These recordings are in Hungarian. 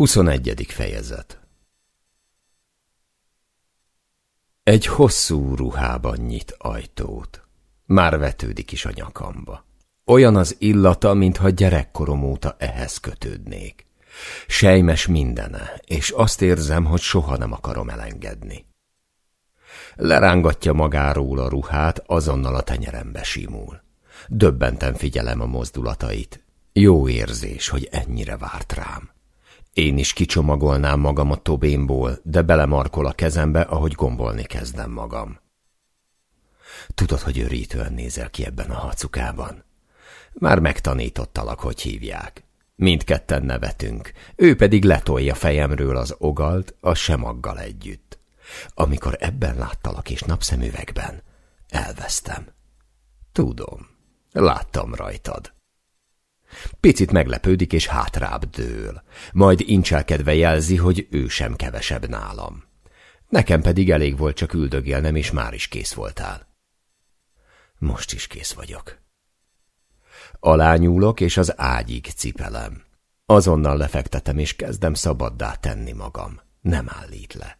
21. fejezet Egy hosszú ruhában nyit ajtót. Már vetődik is a nyakamba. Olyan az illata, mintha gyerekkorom óta ehhez kötődnék. Sejmes mindene, és azt érzem, hogy soha nem akarom elengedni. Lerángatja magáról a ruhát, azonnal a tenyerembe simul. Döbbenten figyelem a mozdulatait. Jó érzés, hogy ennyire várt rám. Én is kicsomagolnám magam a tobénból, de belemarkol a kezembe, ahogy gombolni kezdem magam. Tudod, hogy őrítően nézel ki ebben a hacukában? Már megtanítottalak, hogy hívják. Mindketten nevetünk, ő pedig letolja fejemről az ogalt a semaggal együtt. Amikor ebben láttalak és napszemüvegben, elvesztem. Tudom, láttam rajtad. Picit meglepődik és hátrább dől, majd incselkedve jelzi, hogy ő sem kevesebb nálam. Nekem pedig elég volt csak üldögélnem, és már is kész voltál. Most is kész vagyok. Alányúlok, és az ágyig cipelem. Azonnal lefektetem, és kezdem szabaddá tenni magam. Nem állít le.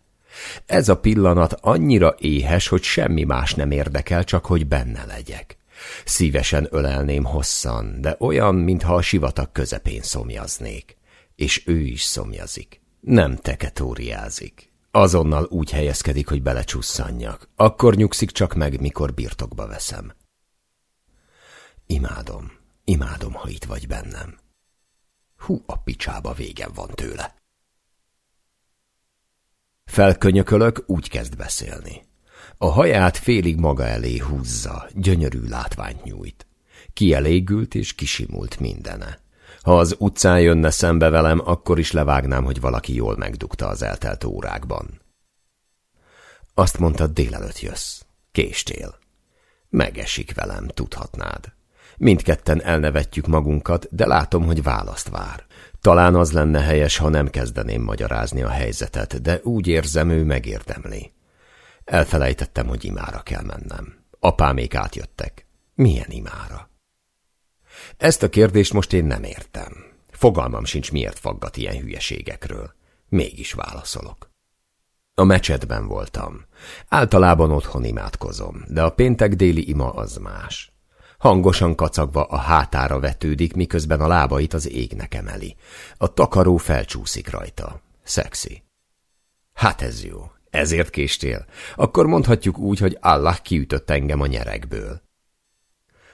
Ez a pillanat annyira éhes, hogy semmi más nem érdekel, csak hogy benne legyek. Szívesen ölelném hosszan, de olyan, mintha a sivatag közepén szomjaznék. És ő is szomjazik. Nem teketóriázik. Azonnal úgy helyezkedik, hogy belecsusszanjak. Akkor nyugszik csak meg, mikor birtokba veszem. Imádom, imádom, ha itt vagy bennem. Hú, a picsába végem van tőle. Felkönyökölök, úgy kezd beszélni. A haját félig maga elé húzza, gyönyörű látványt nyújt. Kielégült és kisimult mindene. Ha az utcán jönne szembe velem, akkor is levágnám, hogy valaki jól megdugta az eltelt órákban. Azt mondta, délelőtt jössz. Késtél. Megesik velem, tudhatnád. Mindketten elnevetjük magunkat, de látom, hogy választ vár. Talán az lenne helyes, ha nem kezdeném magyarázni a helyzetet, de úgy érzem, ő megérdemli. Elfelejtettem, hogy imára kell mennem. Apámék átjöttek. Milyen imára? Ezt a kérdést most én nem értem. Fogalmam sincs, miért faggat ilyen hülyeségekről. Mégis válaszolok. A mecsetben voltam. Általában otthon imádkozom, de a péntek déli ima az más. Hangosan kacagva a hátára vetődik, miközben a lábait az égnek emeli. A takaró felcsúszik rajta. Szexi. Hát ez jó. Ezért késtél? Akkor mondhatjuk úgy, hogy Allah kiütött engem a nyerekből.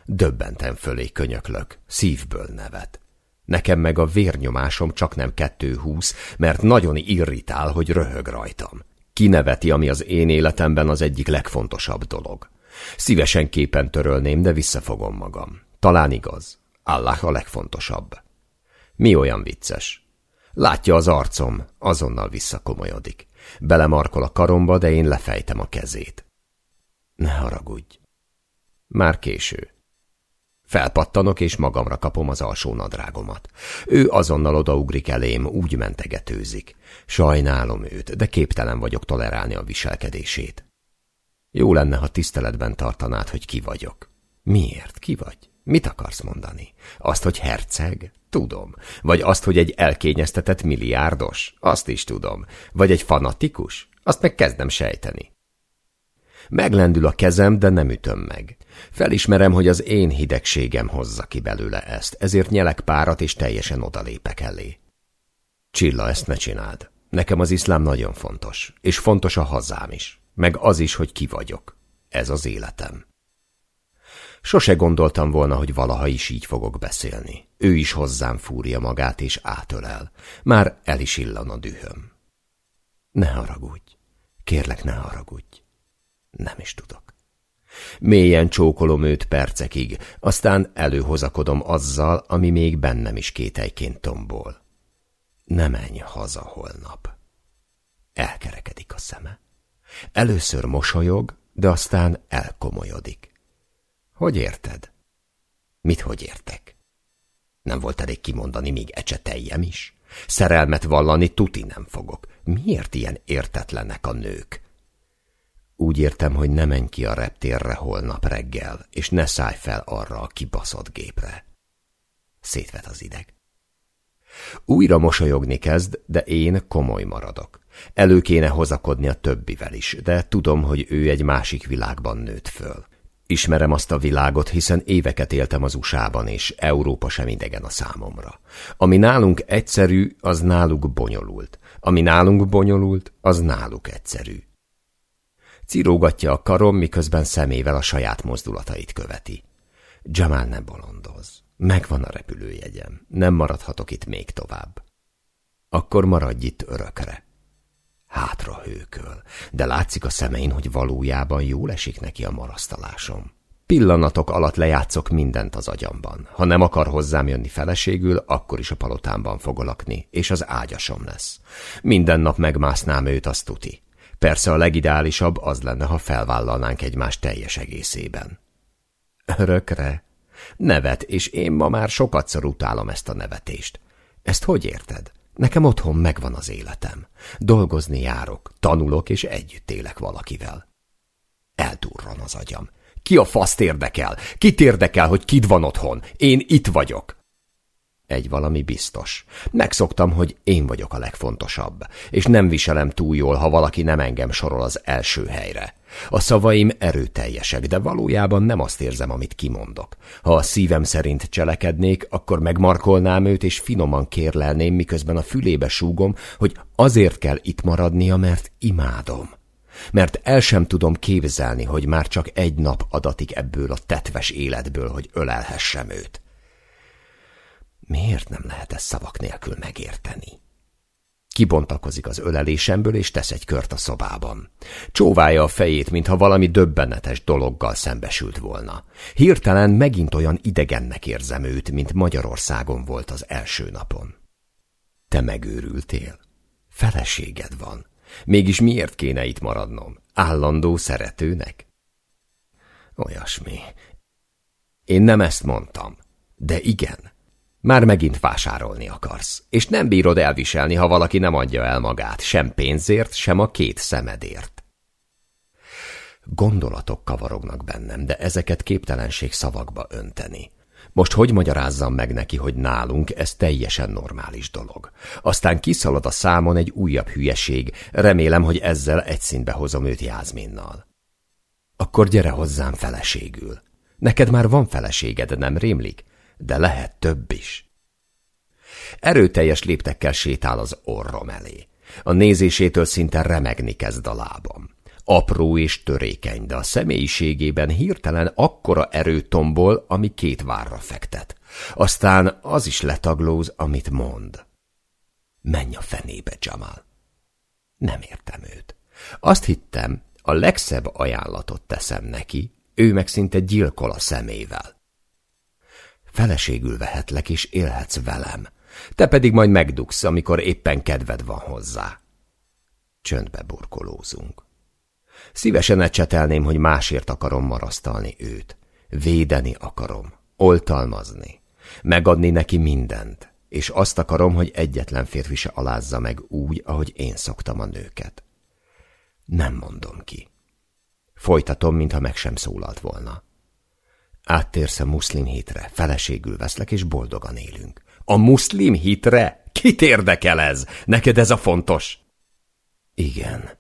Döbbenten fölé könyöklök, szívből nevet. Nekem meg a vérnyomásom csak nem kettő húsz, mert nagyon irritál, hogy röhög rajtam. Kineveti, ami az én életemben az egyik legfontosabb dolog. Szívesen képen törölném, de visszafogom magam. Talán igaz. Allah a legfontosabb. Mi olyan vicces? Látja az arcom, azonnal visszakomolyodik. Belemarkol a karomba, de én lefejtem a kezét. Ne haragudj. Már késő. Felpattanok, és magamra kapom az alsó nadrágomat. Ő azonnal odaugrik elém, úgy mentegetőzik. Sajnálom őt, de képtelen vagyok tolerálni a viselkedését. Jó lenne, ha tiszteletben tartanád, hogy ki vagyok. Miért? Ki vagy? Mit akarsz mondani? Azt, hogy herceg? Tudom. Vagy azt, hogy egy elkényeztetett milliárdos? Azt is tudom. Vagy egy fanatikus? Azt meg kezdem sejteni. Meglendül a kezem, de nem ütöm meg. Felismerem, hogy az én hidegségem hozza ki belőle ezt, ezért nyelek párat, és teljesen odalépek elé. Csilla, ezt ne csináld. Nekem az iszlám nagyon fontos, és fontos a hazám is, meg az is, hogy ki vagyok. Ez az életem. Sose gondoltam volna, hogy valaha is így fogok beszélni. Ő is hozzám fúrja magát és átölel. Már el is illan a dühöm. Ne haragudj. Kérlek, ne haragudj. Nem is tudok. Mélyen csókolom őt percekig, aztán előhozakodom azzal, ami még bennem is kételyként tombol. Ne menj haza holnap. Elkerekedik a szeme. Először mosolyog, de aztán elkomolyodik. Hogy érted? Mit hogy értek? Nem volt elég kimondani még ecseteljem is? Szerelmet vallani tuti nem fogok. Miért ilyen értetlenek a nők? Úgy értem, hogy ne menj ki a reptérre holnap reggel, és ne szállj fel arra a kibaszott gépre. Szétvet az ideg. Újra mosolyogni kezd, de én komoly maradok. Elő kéne hozakodni a többivel is, de tudom, hogy ő egy másik világban nőtt föl. Ismerem azt a világot, hiszen éveket éltem az USA-ban, és Európa sem idegen a számomra. Ami nálunk egyszerű, az náluk bonyolult. Ami nálunk bonyolult, az náluk egyszerű. Cirógatja a karom, miközben szemével a saját mozdulatait követi. Jamal nem bolondoz. Megvan a repülőjegyem. Nem maradhatok itt még tovább. Akkor maradj itt örökre. Hátra hőköl, de látszik a szemein, hogy valójában jól esik neki a marasztalásom. Pillanatok alatt lejátszok mindent az agyamban. Ha nem akar hozzám jönni feleségül, akkor is a palotámban fog lakni, és az ágyasom lesz. Minden nap megmásznám őt, azt tuti. Persze a legideálisabb az lenne, ha felvállalnánk egymást teljes egészében. Örökre? Nevet, és én ma már sokatszor utálom ezt a nevetést. Ezt hogy érted? Nekem otthon megvan az életem. Dolgozni járok, tanulok, és együtt élek valakivel. Eldurran az agyam. Ki a faszt érdekel? Kit érdekel, hogy kid van otthon? Én itt vagyok. Egy valami biztos. Megszoktam, hogy én vagyok a legfontosabb, és nem viselem túl jól, ha valaki nem engem sorol az első helyre. A szavaim erőteljesek, de valójában nem azt érzem, amit kimondok. Ha a szívem szerint cselekednék, akkor megmarkolnám őt, és finoman kérlelném, miközben a fülébe súgom, hogy azért kell itt maradnia, mert imádom. Mert el sem tudom képzelni, hogy már csak egy nap adatik ebből a tetves életből, hogy ölelhessem őt. Miért nem lehet ezt szavak nélkül megérteni? Kibontakozik az ölelésemből, és tesz egy kört a szobában. Csóválja a fejét, mintha valami döbbenetes dologgal szembesült volna. Hirtelen megint olyan idegennek érzem őt, mint Magyarországon volt az első napon. Te megőrültél? Feleséged van. Mégis miért kéne itt maradnom? Állandó szeretőnek? Olyasmi. Én nem ezt mondtam, de igen. Már megint vásárolni akarsz, és nem bírod elviselni, ha valaki nem adja el magát, sem pénzért, sem a két szemedért. Gondolatok kavarognak bennem, de ezeket képtelenség szavakba önteni. Most hogy magyarázzam meg neki, hogy nálunk ez teljesen normális dolog? Aztán kiszalad a számon egy újabb hülyeség, remélem, hogy ezzel egy szintbe hozom őt Jászminnal. Akkor gyere hozzám feleségül. Neked már van feleséged, nem rémlik? De lehet több is. Erőteljes léptekkel sétál az orrom elé. A nézésétől szinte remegni kezd a lábam. Apró és törékeny, de a személyiségében hirtelen akkora erő tombol, ami két várra fektet. Aztán az is letaglóz, amit mond. Menj a fenébe, Jamal. Nem értem őt. Azt hittem, a legszebb ajánlatot teszem neki, ő meg szinte gyilkol a szemével. Feleségül vehetlek, és élhetsz velem. Te pedig majd megdugsz, amikor éppen kedved van hozzá. Csöndbe burkolózunk. Szívesen ecsetelném, hogy másért akarom marasztalni őt. Védeni akarom, oltalmazni, megadni neki mindent, és azt akarom, hogy egyetlen férfi se alázza meg úgy, ahogy én szoktam a nőket. Nem mondom ki. Folytatom, mintha meg sem szólalt volna. Áttérsz a muszlim hitre, feleségül veszlek, és boldogan élünk. A muszlim hitre? Kit érdekel ez? Neked ez a fontos? Igen.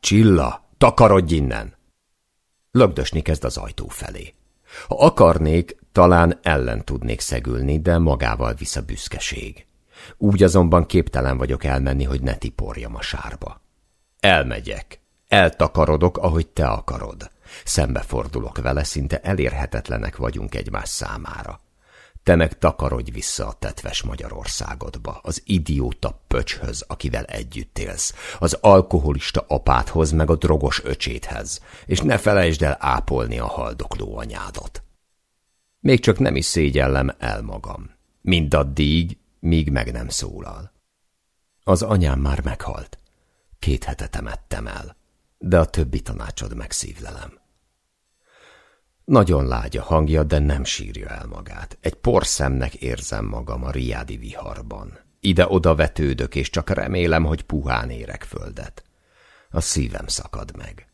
Csilla, takarodj innen! Lögdösni kezd az ajtó felé. Ha akarnék, talán ellen tudnék szegülni, de magával visz a büszkeség. Úgy azonban képtelen vagyok elmenni, hogy ne tiporjam a sárba. Elmegyek. Eltakarodok, ahogy te akarod. Szembefordulok vele, szinte elérhetetlenek vagyunk egymás számára. Te meg takarodj vissza a tetves Magyarországodba, az idióta pöcshöz, akivel együtt élsz, az alkoholista apádhoz, meg a drogos öcséthez, és ne felejtsd el ápolni a haldokló anyádat. Még csak nem is szégyellem el magam. Mindaddig, míg meg nem szólal. Az anyám már meghalt. Két hete temettem el, de a többi tanácsod megszívlelem. Nagyon lágy a hangja, de nem sírja el magát. Egy porszemnek érzem magam a riádi viharban. Ide-oda vetődök, és csak remélem, hogy puhán érek földet. A szívem szakad meg.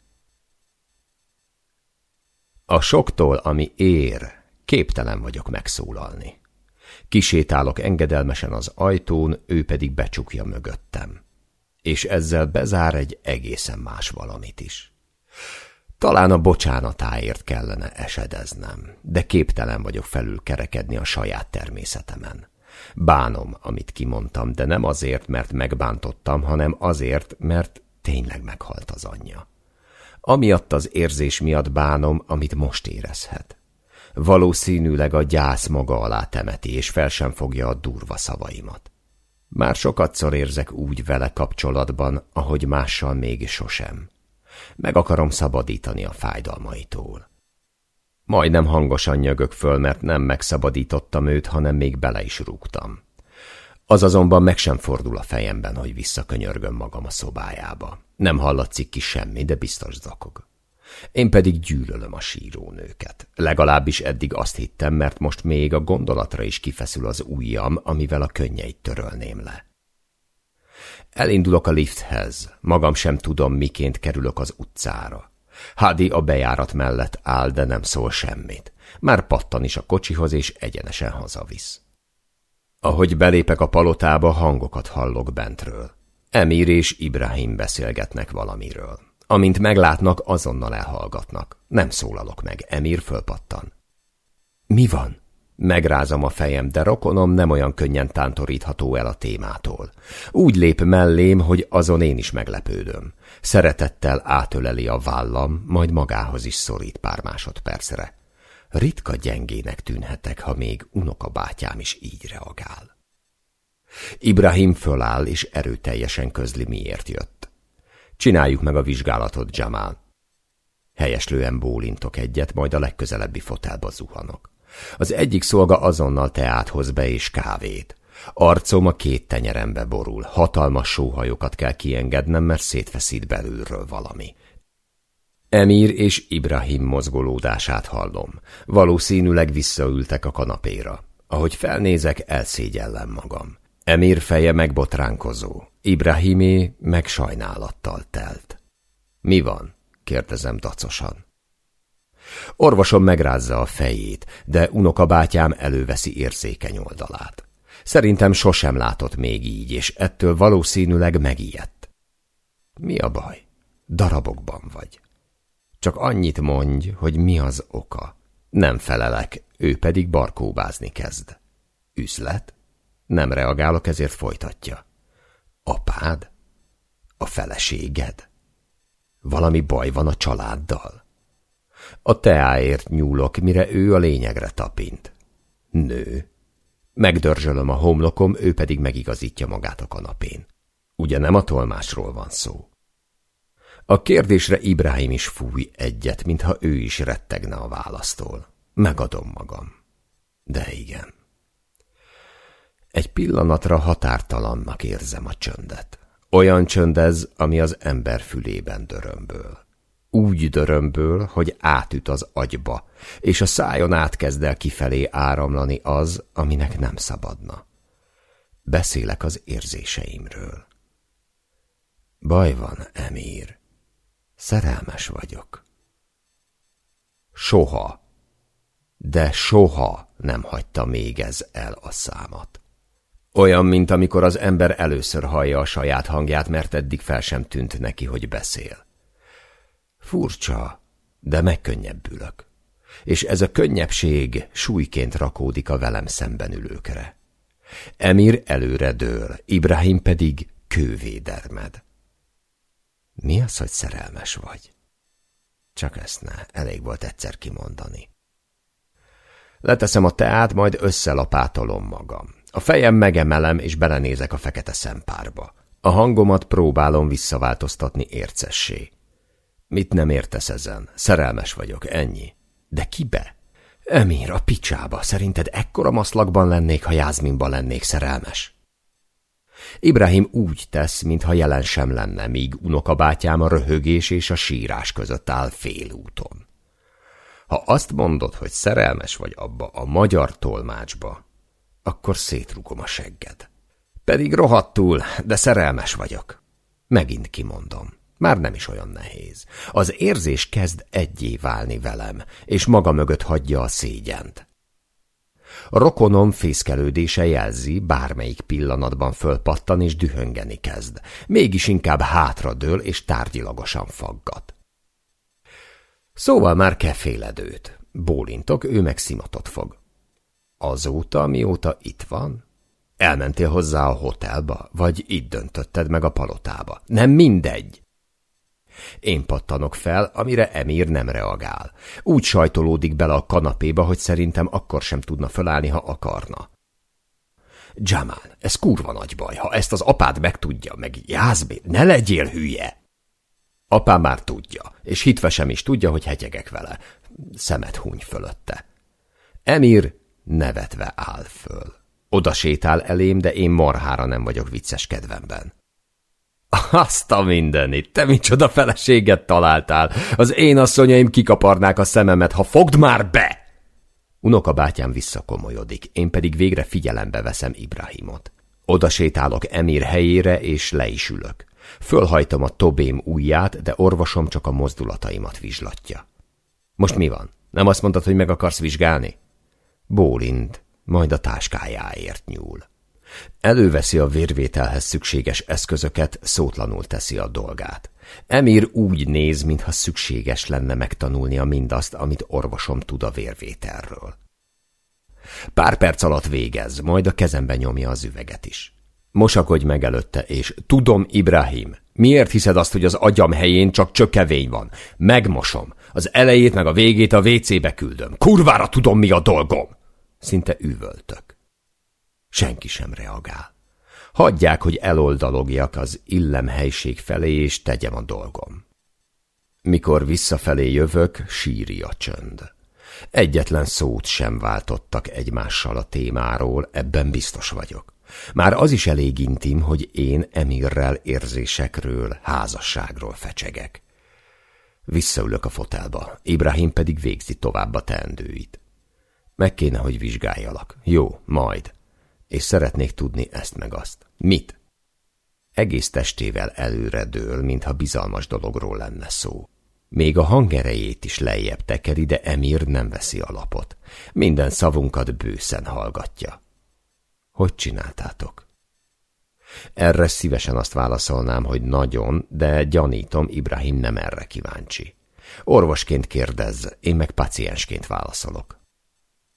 A soktól, ami ér, képtelen vagyok megszólalni. Kisétálok engedelmesen az ajtón, ő pedig becsukja mögöttem. És ezzel bezár egy egészen más valamit is. Talán a bocsánatáért kellene esedeznem, de képtelen vagyok felül kerekedni a saját természetemen. Bánom, amit kimondtam, de nem azért, mert megbántottam, hanem azért, mert tényleg meghalt az anyja. Amiatt az érzés miatt bánom, amit most érezhet. Valószínűleg a gyász maga alá temeti, és fel sem fogja a durva szavaimat. Már sokatszor érzek úgy vele kapcsolatban, ahogy mással még sosem. Meg akarom szabadítani a fájdalmaitól. Majdnem hangosan nyögök föl, mert nem megszabadítottam őt, hanem még bele is rúgtam. Az azonban meg sem fordul a fejemben, hogy visszakönyörgöm magam a szobájába. Nem hallatszik ki semmi, de biztos zakog. Én pedig gyűlölöm a sírónőket. Legalábbis eddig azt hittem, mert most még a gondolatra is kifeszül az ujjam, amivel a könnyeit törölném le. Elindulok a lifthez, magam sem tudom, miként kerülök az utcára. Hadi a bejárat mellett áll, de nem szól semmit. Már pattan is a kocsihoz, és egyenesen hazavisz. Ahogy belépek a palotába, hangokat hallok bentről. Emir és Ibrahim beszélgetnek valamiről. Amint meglátnak, azonnal elhallgatnak. Nem szólalok meg, Emir fölpattan. Mi van? Megrázom a fejem, de rokonom nem olyan könnyen tántorítható el a témától. Úgy lép mellém, hogy azon én is meglepődöm. Szeretettel átöleli a vállam, majd magához is szorít pár másodpercre. Ritka gyengének tűnhetek, ha még unokabátyám is így reagál. Ibrahim föláll, és erőteljesen közli, miért jött. Csináljuk meg a vizsgálatot, Jamal. Helyeslően bólintok egyet, majd a legközelebbi fotelba zuhanok. Az egyik szolga azonnal teát hoz be és kávét. Arcom a két tenyerembe borul. Hatalmas sóhajokat kell kiengednem, mert szétfeszít belülről valami. Emir és Ibrahim mozgolódását hallom. Valószínűleg visszaültek a kanapéra. Ahogy felnézek, elszégyellem magam. Emir feje megbotránkozó, Ibrahimé meg sajnálattal telt. Mi van? kérdezem dacosan. Orvosom megrázza a fejét, de unokabátyám előveszi érzékeny oldalát. Szerintem sosem látott még így, és ettől valószínűleg megijedt. Mi a baj? Darabokban vagy. Csak annyit mondj, hogy mi az oka. Nem felelek, ő pedig barkóbázni kezd. Üzlet? Nem reagálok, ezért folytatja. Apád? A feleséged? Valami baj van a családdal? A teáért nyúlok, mire ő a lényegre tapint. Nő. Megdörzsölöm a homlokom, ő pedig megigazítja magát a kanapén. Ugye nem a tolmásról van szó? A kérdésre Ibrahim is fúj egyet, mintha ő is rettegne a választól. Megadom magam. De igen. Egy pillanatra határtalannak érzem a csöndet. Olyan csönd ez, ami az ember fülében dörömből. Úgy dörömből, hogy átüt az agyba, és a szájon átkezd el kifelé áramlani az, aminek nem szabadna. Beszélek az érzéseimről. Baj van, Emír. Szerelmes vagyok. Soha, de soha nem hagyta még ez el a számat. Olyan, mint amikor az ember először hallja a saját hangját, mert eddig fel sem tűnt neki, hogy beszél. Furcsa, de megkönnyebbülök. És ez a könnyebbség súlyként rakódik a velem szemben ülőkre. Emir előre dől, Ibrahim pedig kővé dermed. Mi az, hogy szerelmes vagy? Csak ezt ne, elég volt egyszer kimondani. Leteszem a teát, majd összelapátolom magam. A fejem megemelem, és belenézek a fekete szempárba. A hangomat próbálom visszaváltoztatni ércessé. Mit nem értesz ezen? Szerelmes vagyok, ennyi. De kibe? Emir, a picsába, szerinted ekkora maszlakban lennék, ha Jászminban lennék szerelmes? Ibrahim úgy tesz, mintha jelen sem lenne, míg unokabátyám a röhögés és a sírás között áll félúton. Ha azt mondod, hogy szerelmes vagy abba a magyar tolmácsba, akkor szétrugom a segged. Pedig rohadtul, de szerelmes vagyok. Megint kimondom. Már nem is olyan nehéz. Az érzés kezd egyé válni velem, és maga mögött hagyja a szégyent. Rokonom fészkelődése jelzi, bármelyik pillanatban fölpattan és dühöngeni kezd. Mégis inkább hátradől és tárgyilagosan faggat. Szóval már keféledőt. Bólintok, ő meg szimatot fog. Azóta, mióta itt van? Elmentél hozzá a hotelba, vagy itt döntötted meg a palotába? Nem mindegy. Én pattanok fel, amire Emir nem reagál. Úgy sajtolódik bele a kanapéba, hogy szerintem akkor sem tudna fölállni, ha akarna. Jamal, ez kurva nagy baj, ha ezt az apád megtudja, meg Jászbé, ne legyél hülye! Apám már tudja, és hitve sem is tudja, hogy hegyegek vele. Szemet húny fölötte. Emir nevetve áll föl. Oda sétál elém, de én marhára nem vagyok vicces kedvemben. Azt a mindenit, te micsoda feleséget találtál! Az én asszonyaim kikaparnák a szememet, ha fogd már be! Unoka bátyám visszakomolyodik, én pedig végre figyelembe veszem Ibrahimot. Oda sétálok Emir helyére, és le is ülök. Fölhajtom a tobém ujját, de orvosom csak a mozdulataimat vizslatja. Most mi van? Nem azt mondtad, hogy meg akarsz vizsgálni? Bólint, majd a táskájáért nyúl. Előveszi a vérvételhez szükséges eszközöket, szótlanul teszi a dolgát. Emir úgy néz, mintha szükséges lenne megtanulnia mindazt, amit orvosom tud a vérvételről. Pár perc alatt végez, majd a kezembe nyomja az üveget is. Mosakodj meg előtte, és tudom, Ibrahim, miért hiszed azt, hogy az agyam helyén csak csökevény van? Megmosom. Az elejét meg a végét a WC-be küldöm. Kurvára tudom, mi a dolgom! Szinte üvöltök. Senki sem reagál. Hagyják, hogy eloldalogjak az illemhelység felé, és tegyem a dolgom. Mikor visszafelé jövök, síri a csönd. Egyetlen szót sem váltottak egymással a témáról, ebben biztos vagyok. Már az is elég intim, hogy én Emirrel érzésekről, házasságról fecsegek. Visszaülök a fotelba, Ibrahim pedig végzi tovább a teendőit. Meg kéne, hogy vizsgáljalak. Jó, majd és szeretnék tudni ezt meg azt. Mit? Egész testével előre dől, mintha bizalmas dologról lenne szó. Még a hangerejét is lejjebb tekeri, de Emir nem veszi alapot. Minden szavunkat bőszen hallgatja. Hogy csináltátok? Erre szívesen azt válaszolnám, hogy nagyon, de gyanítom, Ibrahim nem erre kíváncsi. Orvosként kérdez, én meg paciensként válaszolok.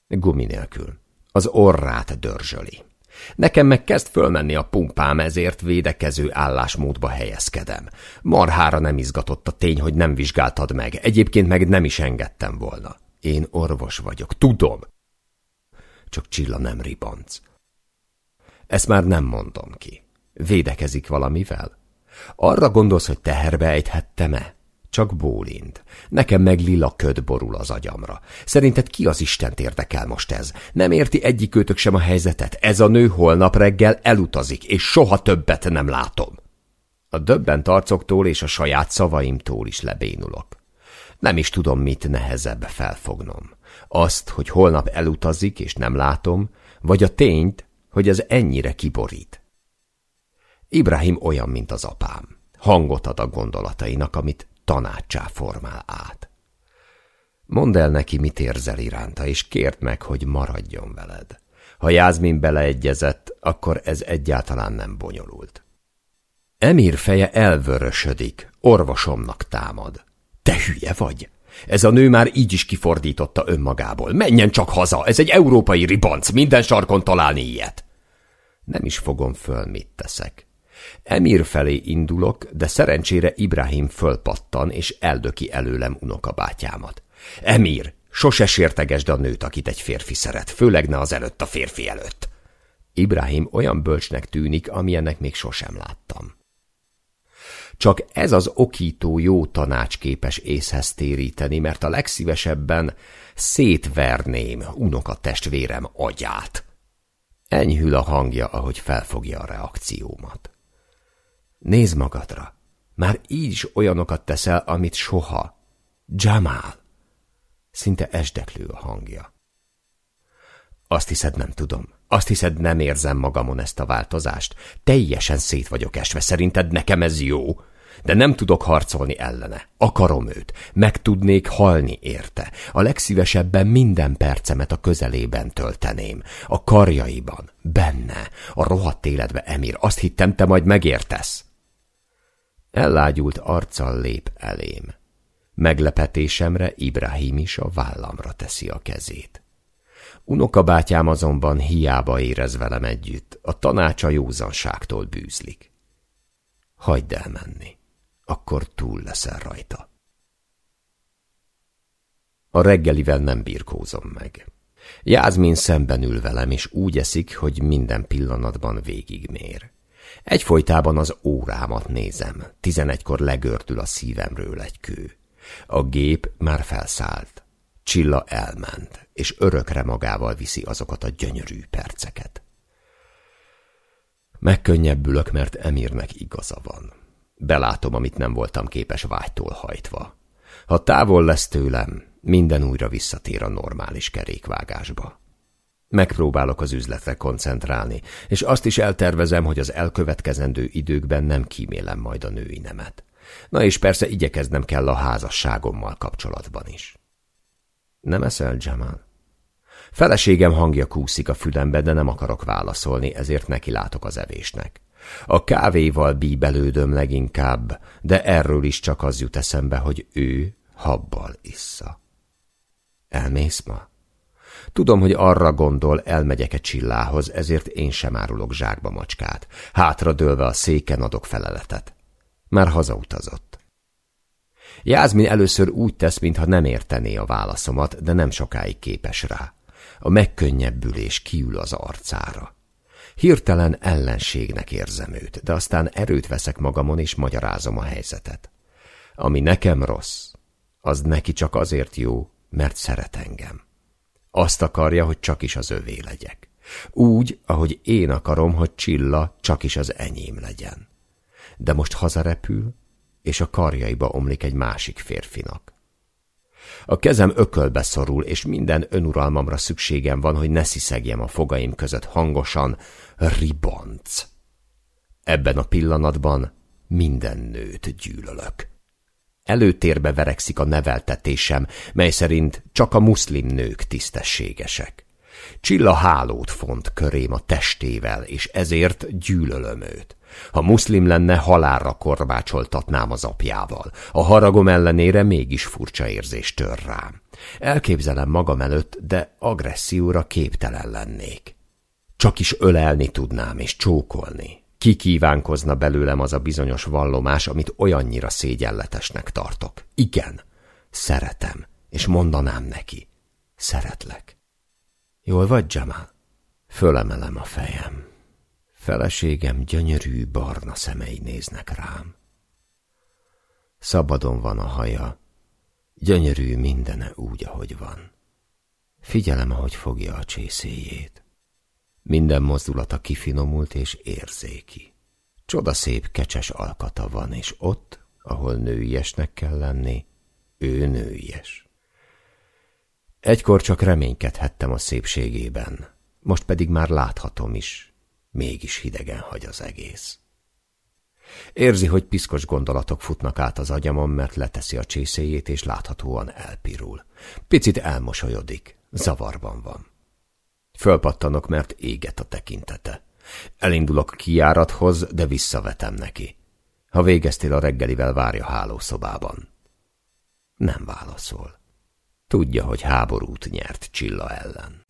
Gumi nélkül. Az orrát dörzsöli. Nekem meg kezd fölmenni a pumpám, ezért védekező állásmódba helyezkedem. Marhára nem izgatott a tény, hogy nem vizsgáltad meg, egyébként meg nem is engedtem volna. Én orvos vagyok, tudom. Csak Csilla nem ribanc. Ezt már nem mondom ki. Védekezik valamivel? Arra gondolsz, hogy teherbe ejthettem-e? Csak bólint. Nekem meg lila köd borul az agyamra. Szerinted ki az Istent érdekel most ez? Nem érti egyikőtök sem a helyzetet. Ez a nő holnap reggel elutazik, és soha többet nem látom. A döbben tarcoktól és a saját szavaimtól is lebénulok. Nem is tudom, mit nehezebb felfognom. Azt, hogy holnap elutazik, és nem látom, vagy a tényt, hogy ez ennyire kiborít. Ibrahim olyan, mint az apám. Hangot ad a gondolatainak, amit tanácsá formál át. Mondd el neki, mit érzel iránta, és kérd meg, hogy maradjon veled. Ha Jászmin beleegyezett, akkor ez egyáltalán nem bonyolult. Emir feje elvörösödik, orvosomnak támad. Te hülye vagy? Ez a nő már így is kifordította önmagából. Menjen csak haza, ez egy európai ribanc, minden sarkon találni ilyet. Nem is fogom föl, mit teszek. Emir felé indulok, de szerencsére Ibrahim fölpattan, és eldöki előlem unokabátyámat. Emir, sose sértegesd a nőt, akit egy férfi szeret, főleg ne az előtt a férfi előtt. Ibrahim olyan bölcsnek tűnik, amilyennek még sosem láttam. Csak ez az okító jó tanács képes észhez téríteni, mert a legszívesebben szétverném unokatestvérem agyát. Enyhül a hangja, ahogy felfogja a reakciómat. Nézd magadra. Már így is olyanokat teszel, amit soha. Jamal. Szinte esdeklő a hangja. Azt hiszed, nem tudom. Azt hiszed, nem érzem magamon ezt a változást. Teljesen szét vagyok esve. Szerinted nekem ez jó? de nem tudok harcolni ellene. Akarom őt, meg tudnék halni érte. A legszívesebben minden percemet a közelében tölteném. A karjaiban, benne, a rohadt életbe, Emir. Azt hittem, te majd megértesz. Ellágyult arccal lép elém. Meglepetésemre Ibrahim is a vállamra teszi a kezét. Unokabátyám azonban hiába érez velem együtt, a tanácsa józanságtól bűzlik. Hagyd el menni, akkor túl leszel rajta. A reggelivel nem birkózom meg. Jázmin szemben ül velem, és úgy eszik, hogy minden pillanatban végigmér. Egyfolytában az órámat nézem, tizenegykor legördül a szívemről egy kő. A gép már felszállt. Csilla elment, és örökre magával viszi azokat a gyönyörű perceket. Megkönnyebbülök, mert Emirnek igaza van. Belátom, amit nem voltam képes vágytól hajtva. Ha távol lesz tőlem, minden újra visszatér a normális kerékvágásba. Megpróbálok az üzletre koncentrálni, és azt is eltervezem, hogy az elkövetkezendő időkben nem kímélem majd a női nemet. Na és persze igyekeznem kell a házasságommal kapcsolatban is. Nem eszel, Jamal? Feleségem hangja kúszik a fülembe, de nem akarok válaszolni, ezért neki látok az evésnek. A kávéval bíbelődöm leginkább, de erről is csak az jut eszembe, hogy ő habbal issza. Elmész ma? Tudom, hogy arra gondol, elmegyek-e csillához, ezért én sem árulok zsákba macskát. Hátra dőlve a széken adok feleletet. Már hazautazott. Jázmin először úgy tesz, mintha nem értené a válaszomat, de nem sokáig képes rá. A megkönnyebbülés kiül az arcára. Hirtelen ellenségnek érzem őt, de aztán erőt veszek magamon, és magyarázom a helyzetet. Ami nekem rossz, az neki csak azért jó, mert szeret engem. Azt akarja, hogy csak is az övé legyek. Úgy, ahogy én akarom, hogy Csilla csak is az enyém legyen. De most hazarepül, és a karjaiba omlik egy másik férfinak. A kezem ökölbe szorul, és minden önuralmamra szükségem van, hogy ne sziszegjem a fogaim között hangosan, ribonc. Ebben a pillanatban minden nőt gyűlölök. Előtérbe verekszik a neveltetésem, mely szerint csak a muszlim nők tisztességesek. Csilla hálót font körém a testével, és ezért gyűlölöm őt. Ha muszlim lenne, halálra korbácsoltatnám az apjával. A haragom ellenére mégis furcsa érzés tör rám. Elképzelem magam előtt, de agresszióra képtelen lennék. Csak is ölelni tudnám és csókolni. Kikívánkozna belőlem az a bizonyos vallomás, amit olyannyira szégyenletesnek tartok. Igen, szeretem, és mondanám neki. Szeretlek. Jól vagy, Jamal? Fölemelem a fejem. Feleségem gyönyörű barna szemei néznek rám. Szabadon van a haja, gyönyörű mindene úgy, ahogy van. Figyelem, ahogy fogja a csészéjét. Minden mozdulata kifinomult és érzéki. Csoda szép kecses alkata van, és ott, ahol nőiesnek kell lenni, ő nőies. Egykor csak reménykedhettem a szépségében, most pedig már láthatom is, mégis hidegen hagy az egész. Érzi, hogy piszkos gondolatok futnak át az agyamon, mert leteszi a csészéjét, és láthatóan elpirul. Picit elmosolyodik, zavarban van. Fölpattanok, mert éget a tekintete. Elindulok a kijárathoz, de visszavetem neki. Ha végeztél a reggelivel, várja hálószobában. Nem válaszol. Tudja, hogy háborút nyert Csilla ellen.